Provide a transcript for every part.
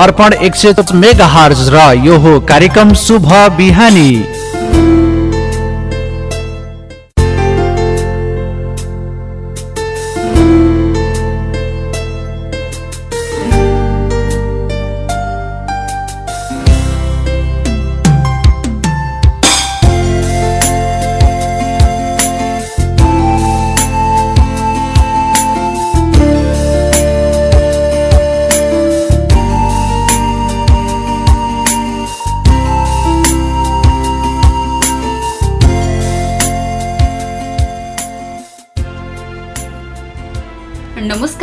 अर्पण एक सय mega hertz र यो हो कार्यक्रम शुभ बिहानी।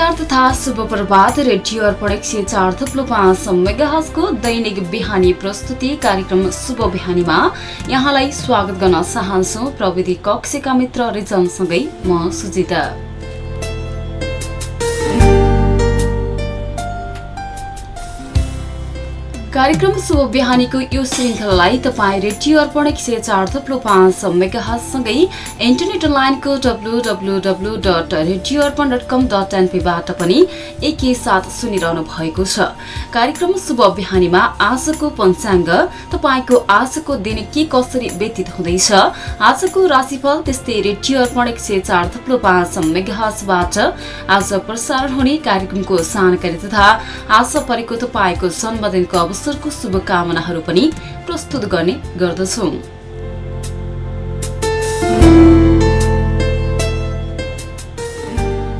नमस्कार तथा शुभ प्रभात रेडियो अर्पण एक सय चार थप्लो पाँच मेगाहजको दैनिक बिहानी प्रस्तुति कार्यक्रम शुभ बिहानीमा। यहाँलाई स्वागत गर्न चाहन्छौ प्रविधि कक्षका मित्र रिजनसँगै म सुजिता। कार्यक्रम शुभ बिहानीको यो श्रृङ्खलालाई तपाईँ रेडियो अर्पण एक सय चार थप्लो पाँच मेगाहजसँगै इन्टरनेट अनलाइनको W W W dot radio Arpan dot com dot एनपीबाट पनि एकैसाथ सुनिरहनु भएको छ। कार्यक्रम शुभ बिहानीमा आजको पञ्चाङ्ग तपाईँको आजको दिन के कसरी व्यतीत हुँदैछ? आजको राशिफल त्यस्तै रेडियो अर्पण एक सय चार थप्लो पाँच मेगाहजबाट आज प्रसारण हुने कार्यक्रमको जानकारी तथा आज परेको तपाईँको जन्मदिनको अवसर अवसरको शुभकामनाहरू पनि प्रस्तुत गर्ने गर्दछौँ।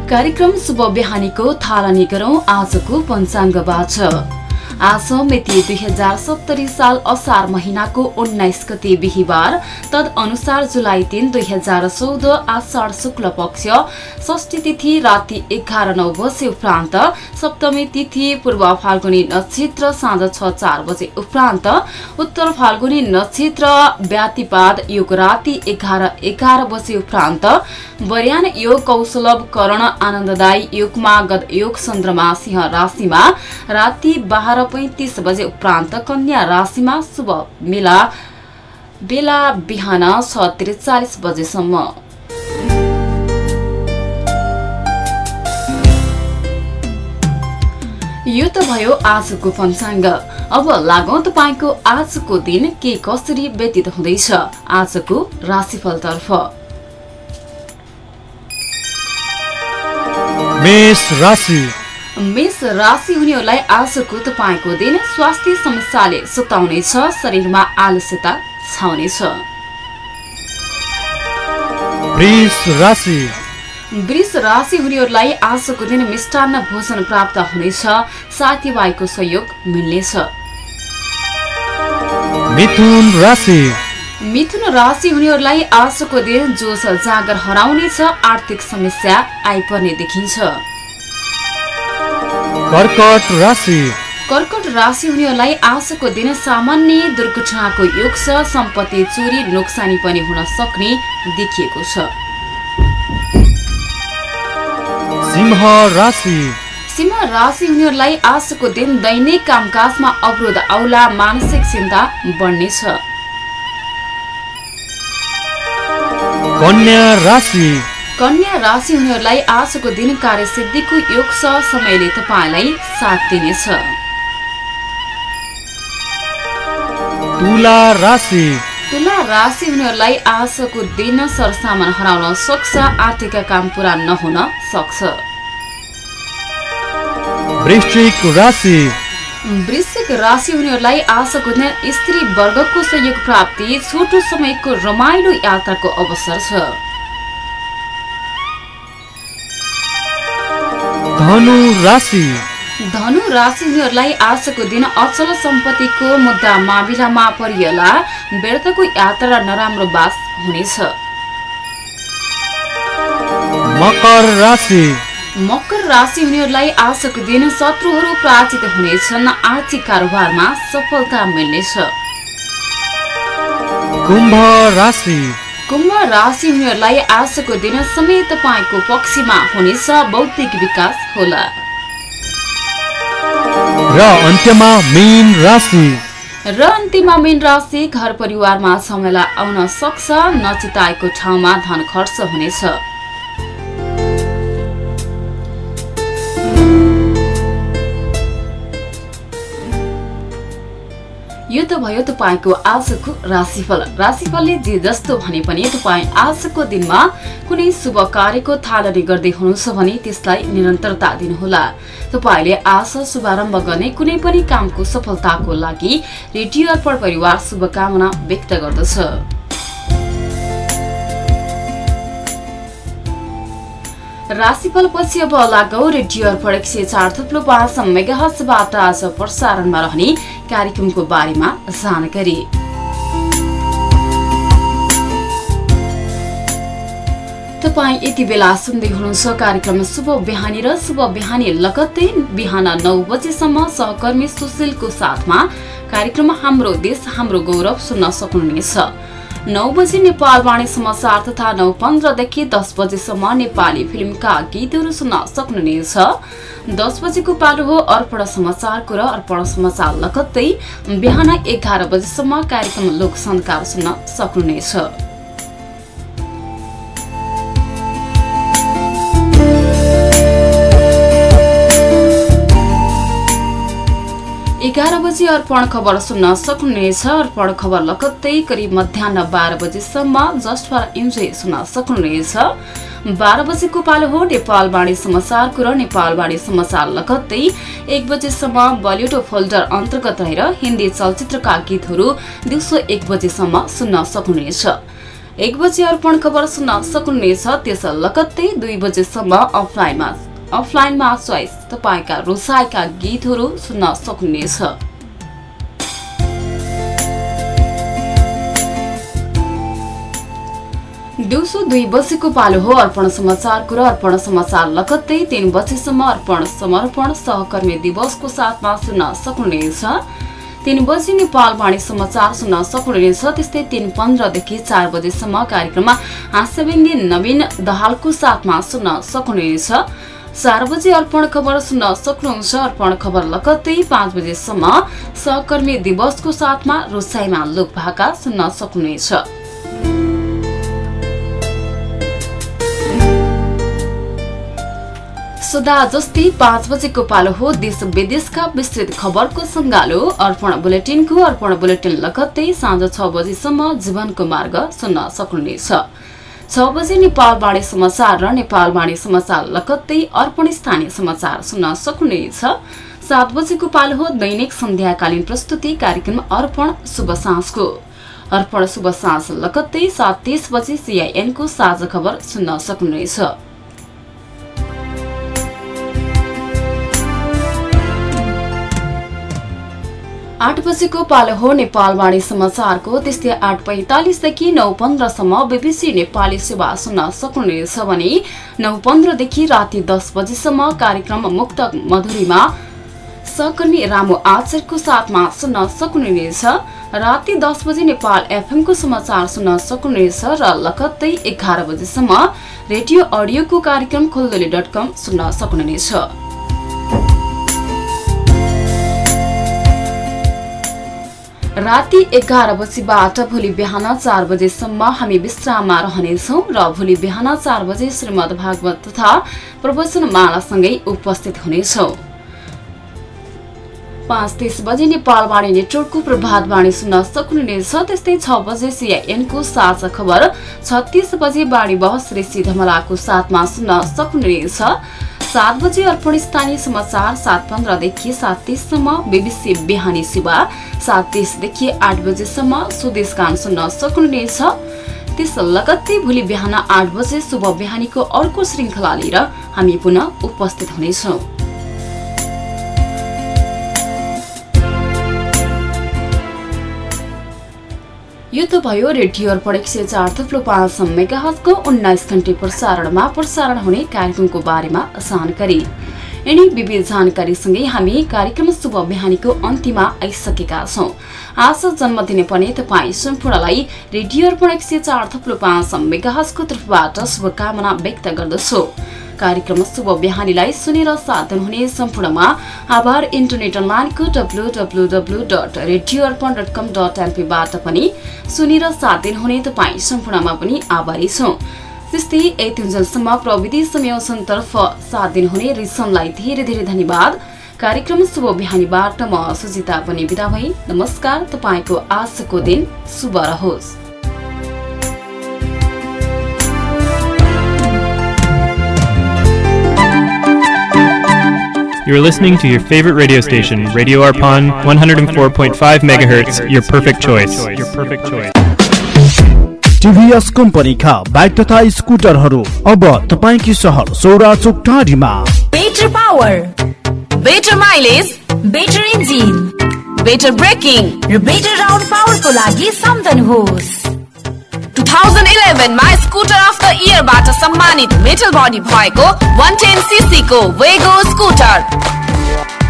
कार्यक्रम शुभ बिहानीको थालनी गरौँ आजको पञ्चाङ्गबाट। आज मिति दुई हजार सत्तरी साल असार महिनाको उन्नाइस गते बिहिबार तद अनुसार जुलाई तिन दुई हजार चौध आषाढ शुक्ल पक्ष षष्ठी तिथि राति एघार नौ बजे उपरान्त सप्तमी तिथि पूर्व फाल्गुनी नक्षत्र साँझ छ चार बजे उपरान्त उत्तर फाल्गुनी नक्षत्र व्यातिपाद योग राति एघार एघार बजे उपरान्त वर्यान योग कौशलभ करण आनन्ददायी योगमा गत योग चन्द्रमा सिंह राशिमा राति बाह्र पैँतिस बजे उपरान्त कन्या राशिमा शुभ मेला बेला बिहान छ त्रिचालिस बजेसम्म। यो त भयो आजको पञ्चाङ्ग अब लागौँ तपाईँको आजको दिन के कसरी व्यतीत हुँदैछ आजको राशिफलतर्फ। मेष राशि। मेष राशि हुनेहरूलाई आजको तपाईँको दिन स्वास्थ्य समस्याले सुताउनेछ शरीरमा आलस्यता छाउनेछ। वृष राशि। हुनेहरूलाई आजको दिन मिष्टान्न भोजन प्राप्त हुनेछ साथीभाइको सहयोग मिल्नेछ। मिथुन राशि। मिथुन राशि हुनेहरूलाई आजको दिन जोस जागर हराउनेछ आर्थिक समस्या आइपर्ने देखिन्छ। कर्कट राशि। कर्कट राशि हुनेहरूलाई आजको दिन सामान्य दुर्घटनाको योग छ सम्पत्ति चोरी नोक्सानी पनि हुन सक्ने देखिएको छ। सिंह राशि। सिंह राशि हुनेहरूलाई आजको दिन दैनिक कामकाजमा अवरोध आउला मानसिक चिन्ता बढ्नेछ। कन्या राशि। कन्या राशि हुनेहरूलाई आजको दिन कार्यसिद्धिको योग छ। समयले तपाईँलाई साथ दिनेछ। तुला राशि। तुला राशि हुनेहरूलाई आजको दिन सरसामान हराउन सक्छ। आर्थिक काम पूरा नहुन सक्छ। वृश्चिक राशि। वृश्चिक राशि हुनेहरूलाई आजको दिन स्त्री वर्गको सहयोग प्राप्ति छोटो समयको रमाइलो यात्राको अवसर छ। धनु राशि। धनु राशि हुनेहरूलाई आजको दिन अचल सम्पत्तिको मुद्दा मामिलामा परिएला व्यर्थको यात्रा नराम्रो बास हुनेछ। मकर राशि हुनेहरूलाई आजको दिन शत्रुहरू पराजित हुनेछन्। आर्थिक कारोबारमा सफलता मिल्नेछ। कुम्भ राशि। कुम्भ राशि हुनेहरूलाई आजको दिन समय तपाईँको पक्षमा हुनेछ बौद्धिक विकास होला। र अन्त्यमा मीन राशि। र अन्तिममा मीन राशि घर परिवारमा झमेला आउन सक्छ नचिताएको ठाउँमा धन खर्च हुनेछ। यो त भयो तपाईँको आजको राशिफल। राशिफलले जे जस्तो भने पनि तपाईँ आजको दिनमा कुनै शुभ कार्यको थालनी गर्दै हुनुहुन्छ भने त्यसलाई निरन्तरता दिनुहोला। तपाईँले आज शुभारम्भ गर्ने कुनै पनि कामको सफलताको लागि रेडियो अर्पण परिवार शुभकामना व्यक्त गर्दछ। राशिफल पछि अब लागौ रेडियो अर्पण एक सय चार थुप्लो पाँच मेगाहसबाट आज प्रसारणमा रहने कार्यक्रमको बारेमा जानकारी तपाईँ यति बेला सुन्दै हुनुहुन्छ कार्यक्रम शुभ बिहानी र शुभ बिहानी लगत्तै बिहान नौ बजेसम्म सहकर्मी सुशीलको साथमा कार्यक्रम हाम्रो देश हाम्रो गौरव सुन्न सक्नुहुनेछ नौ बजी नेपालवाणी समाचार तथा नौ पन्ध्रदेखि दस बजेसम्म नेपाली फिल्मका गीतहरू सुन्न सक्नुहुनेछ। दस बजेको पालो हो अर्पण समाचारको र अर्पण समाचार लगत्तै बिहान एघार बजेसम्म कार्यक्रम लोक सुन्न सक्नुहुनेछ। बजे अर्पण खबर सुन्न सक्नुहुनेछ। अर्पण खबर लगत्तै करिब मध्याह बाह्र बजेसम्म जस्ट फर इन्जोय सुन्न सक्नुहुनेछ। बाह्र बजेको पालो हो नेपाल वाणी समाचारको र नेपाल वाणी समाचार लगत्तै एक बजेसम्म बलिउड फोल्डर अन्तर्गत रहेर हिन्दी चलचित्रका गीतहरू दिउँसो एक बजेसम्म सुन्न सक्नुहुनेछ। एक बजे अर्पण खबर सुन्न सक्नुहुनेछ। त्यस लगत्तै दुई बजेसम्म अफलाइनमा अफलाइनमा चोइस तपाईँका रोसाइका गीतहरू सुन्न सक्नुहुनेछ। दिउँसो दुई बजेको पालो हो। अर्पण समाचारको र अर्पण समाचार लगत्तै तीन बजेसम्म अर्पण समर्पण सहकर्मी दिवसको साथमा सुन्न सक्नुहुनेछ। तीन बजी नेपाल वाणी समाचार सुन्न सक्नुहुनेछ। त्यस्तै तीन पन्ध्रदेखि चार बजेसम्म कार्यक्रममा हाँस्यव्यङ्गी नवीन दहालको साथमा सुन्न सक्नुहुनेछ। चार बजे अर्पण खबर सुन्न सक्नुहुन्छ। अर्पण खबर लगत्तै पाँच बजेसम्म सहकर्मी दिवसको साथमा रोसाइमा लोक भाका सुन्न सक्नुहुनेछ। सदा जस्तै पाँच बजेको पालो हो देश विदेशका विस्तृत खबरको सङ्गालो। अर्पण बुलेटिनको अर्पण बुलेटिन लगत्तै साँझ छ बजीसम्म जीवनको मार्ग सुन्न सक्नुहुनेछ। छ बजे नेपालवाणी समाचार र नेपालवाणी समाचार लगत्तै अर्पण स्थानीय समाचार सुन्न सक्नुहुनेछ। सात बजेको पालो हो दैनिक सन्ध्याकालीन प्रस्तुति कार्यक्रम अर्पण शुभ साँझको। अर्पण शुभ साँझ लगत्तै सात तीस बजे सिआइएनको साझा खबर सुन्न सक्नुहुनेछ। आठ बजेको पालो हो नेपालवाणी समाचारको त्यस्तै आठ पैँतालिसदेखि नौ पन्ध्रसम्म बिबिसी नेपाली सेवा सुन्न सक्नुहुनेछ भने नौ पन्ध्रदेखि राति दस बजेसम्म कार्यक्रम मुक्त मधुरीमा सहकर्मी रामु आचार्यको साथमा सुन्न सक्नुहुनेछ राति दस बजे नेपाल एफएमको समाचार सुन्न सक्नुहुनेछ र लगत्तै एघार बजेसम्म रेडियो अडियोको कार्यक्रम खुल्दली डट कम सुन्न सक्नुहुनेछ राति एघार बजीबाट भोलि बिहान चार बजेसम्म हामी विश्राममा रहनेछौँ र भोलि बिहान चार बजे श्रीमद भागवत तथा प्रवचन मालासँगै उपस्थित हुनेछौँ। पाँच तिस बजे नेपालवाणी नेटवर्कको प्रभातवाणी सुन्न सक्नुहुनेछ। त्यस्तै छ बजे सिआइएनको साझा खबर छत्तिस बजे बाणी बहस ऋषि धमलाको साथमा सुन्न सक्नुहुनेछ। सात बजे अर्पण स्थानीय समाचार सात पन्ध्रदेखि सात तिससम्म बिबिसी बिहानी सेवा सात तिसदेखि आठ बजेसम्म स्वदेश गान सुन्न सक्नुहुनेछ। त्यस लगत्तै भोलि बिहान आठ बजे शुभ बिहानीको अर्को श्रृङ्खला लिएर हामी पुनः उपस्थित हुनेछौँ। यो त भयो रेडियो अर्पण एक सय चार थुप्रो पाँच मेगाहजको उन्नाइस घन्टे प्रसारणमा प्रसारण हुने कार्यक्रमको बारेमा जानकारी यिनी विविध जानकारीसँगै हामी कार्यक्रम शुभ बिहानीको अन्तिममा आइसकेका छौँ। आज जन्मदिने पनि तपाईँ सम्पूर्णलाई रेडियो अर्पण एक सय चार थुप्रो पाँच मेगाहजको तर्फबाट शुभकामना व्यक्त गर्दछु। कार्यक्रम शुभ बिहानीलाई सुनेर साथ दिनुहुने सम्पूर्णमा आभार। इन्टरनेट अनलाइनको W W W dot radio Arpan dot com dot एनपीबाट पनि सुनेर साथ दिनुहुने तपाईँ सम्पूर्णमा पनि आभारी छौँ। त्यस्तै यतिन्जेलसम्म प्रविधि संयोजनतर्फ साथ दिनुहुने रिसनलाई धेरै धेरै धन्यवाद। कार्यक्रम शुभ बिहानीबाट म सुजिता पनि बिदा भई नमस्कार। तपाईँको आजको दिन शुभ रहोस्। You're listening to your favorite radio station, Radio Arpon, 104.5 MHz, your perfect choice. Your perfect choice. TVS कम्पनीका बाइक तथा स्कुटरहरू अब तपाईँकी सहर सौरा चोक टाढीमा better power better mileage better engine better braking र बेटर राउन्ड पावरको लागि सम्झनुहोस् 2011 मा स्कुटर अफ द इयरबाट सम्मानित मेटल बडी भएको 110 सीसी को वेगो स्कुटर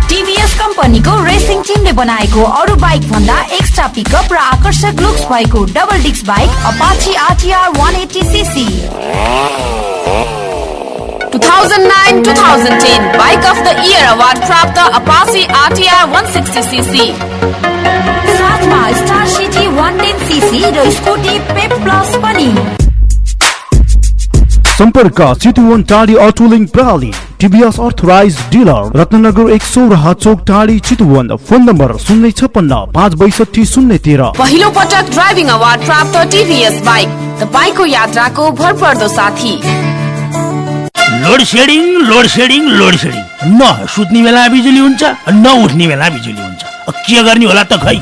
टिभीएस कम्पनीको रेसिङ टिमले बनाएको अरू बाइक भन्दा एक्स्ट्रा पिकअप र आकर्षक लुक्स भएको double disc bike Apache RTR 180 CC 2009-2010 bike of the year award प्राप्त अपाची आरटिआर 160 सीसी साथमा स्टार सिटी 110 सीसी र स्कुटी पेप प्लस पनि सम्पर्क चितुवन टाढी अटोलिङ प्रणाली टिभीएस अर्थराइज डिलर रत्नगर एक सौराहा चोक टाढी चितुवन फोन नम्बर शून्य छप्पन्न पाँच बैसठी शून्य तेह्र। पहिलो पटक ड्राइभिङ अवार्ड प्राप्त टिभीएस बाइक तपाईँको यात्राको भरपर्दो साथी। Load shedding load shedding load shedding न सुत्ने बेला बिजुली हुन्छ न उठ्ने बेला बिजुली हुन्छ। के गर्ने होला त खै?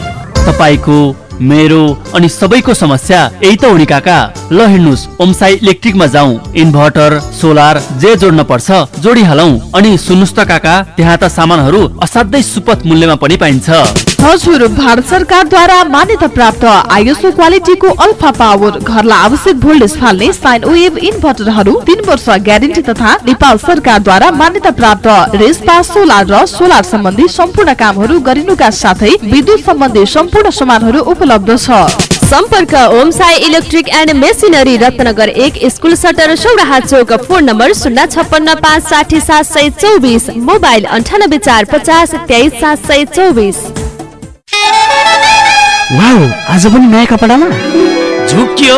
तपाईँको मेरो अनि सबैको समस्या यही त हो नि काका। ल हिँड्नुहोस् ओमसाई इलेक्ट्रिकमा जाउँ। इन्भर्टर सोलर जे जोड्न पर्छ जोडिहालौँ। अनि सुन्नुहोस् त काका त्यहाँ त सामानहरू असाध्यै सुपथ मूल्यमा पनि पाइन्छ। हजुर भारत सरकारद्वारा मान्यता प्राप्त आइएसओ क्वालिटीको अल्फा पावर घरलाई आवश्यक भोल्टेज फाल्ने साइन वेभ इन्भर्टरहरू तीन वर्ष ग्यारेन्टी तथा नेपाल सरकारद्वारा मान्यता प्राप्त रेसपा सोलर र सोलर सम्बन्धी सम्पूर्ण कामहरू गरिनुका साथै विद्युत सम्बन्धी सम्पूर्ण सामानहरू उपलब्ध छ। सम्पर्क Om Sai electric and machinery Ratnanagar एक स्कुल सटर सौराहा चोक फोन नम्बर शून्य छप्पन्न पाँच साठी सात सय चौबिस मोबाइल अन्ठानब्बे चार पचास तेइस सात सय चौबिस। आज पनि नयाँ कपडामा? झुक्कियो?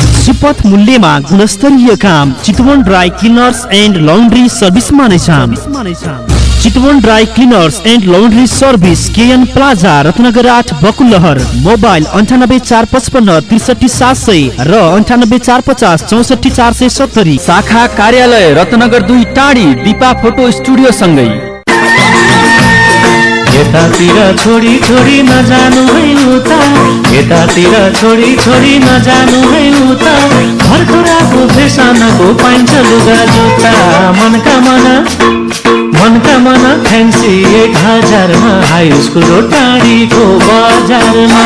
सुपथ मूल्यमा गुणस्तरीय काम Chitwan dry cleaners and laundry सर्भिसमा नै Chitwan dry cleaners and laundry service KN plaza Ratnanagar आठ बकुलहर मोबाइल अन्ठानब्बे चार पचपन्न त्रिसठी सात सय र अन्ठानब्बे चार पचास चौसठी चार सय सत्तरी। शाखा कार्यालय रत्नगर दुई टाढी दिपा फोटो स्टुडियो सँगै। यतातिर छोडी छोडी नजानु है उता। यतातिर छोडी छोडी नजानु है उता। भर्खराको फेसनको पाइन्छ लुगा जुत्ता। मनका मन मनका मन फ्यान्सी एक हजारमा। हाई स्कुल र टाढीको बजारमा।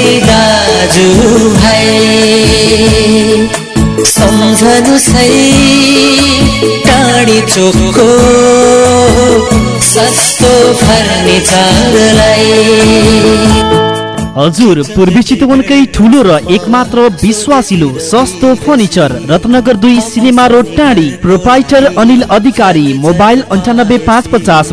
भाइ सम्झनु सै टाढी चोकको सस्तो फर्निचरलाई हजुर पूर्वी चितवनकै ठुलो र एकमात्र विश्वासिलो सस्तो फर्निचर रत्नगर दुई cinema road Tadhi proprietor Anil Adhikari mobile अन्ठानब्बे पाँच पचास